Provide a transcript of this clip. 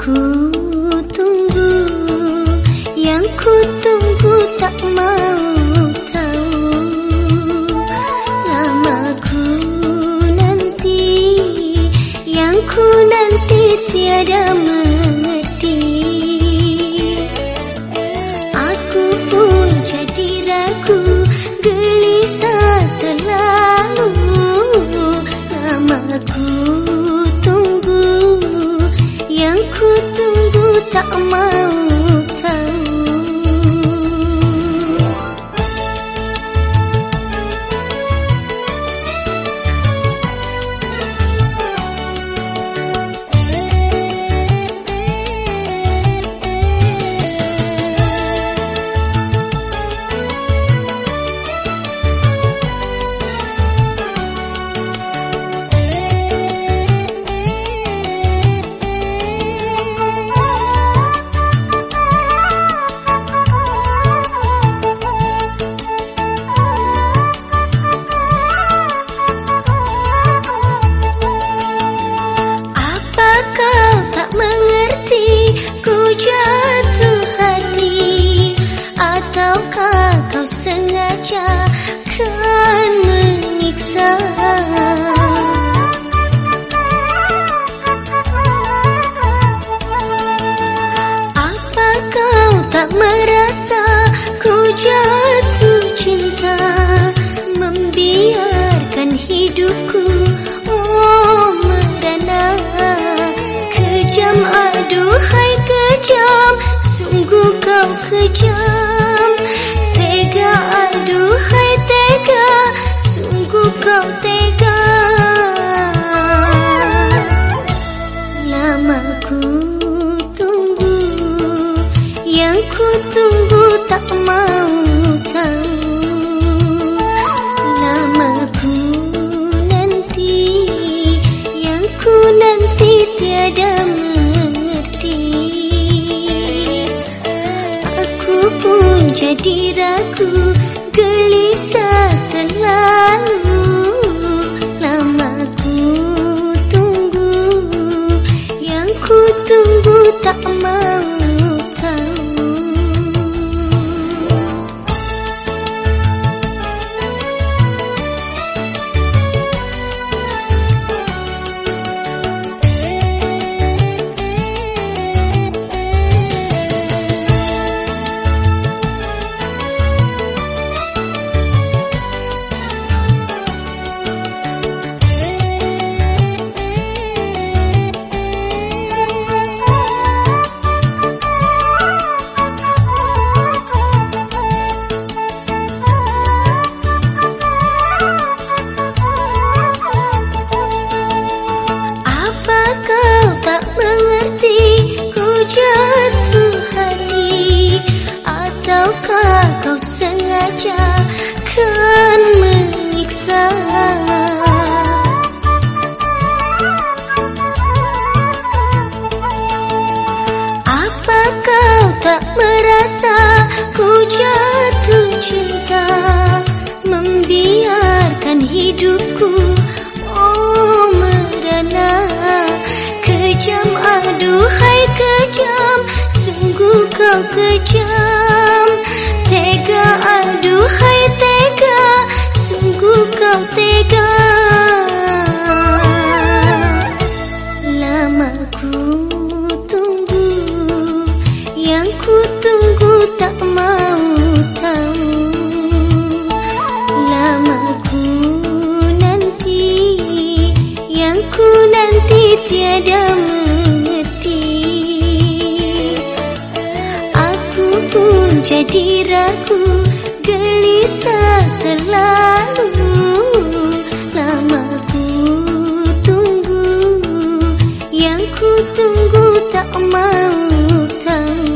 Ku tunggu Yang ku tunggu tak mau Ku nanti tiada tak mau kejam tiada jadi ragu gelisah selalu kan menyiksa. Apa kau tak merasa ku jatuh cinta Membiarkan hidupku oh merana? Kejam aduhai kejam Sungguh kau kejam Tega aduhai tega, Sungguh kau tega Lama ku tunggu, Yang ku tunggu tak mau tahu Lama ku nanti, Yang ku nanti tiada mu. diraku gelisah selalu. Namaku tunggu yang ku tunggu tak mau tahu.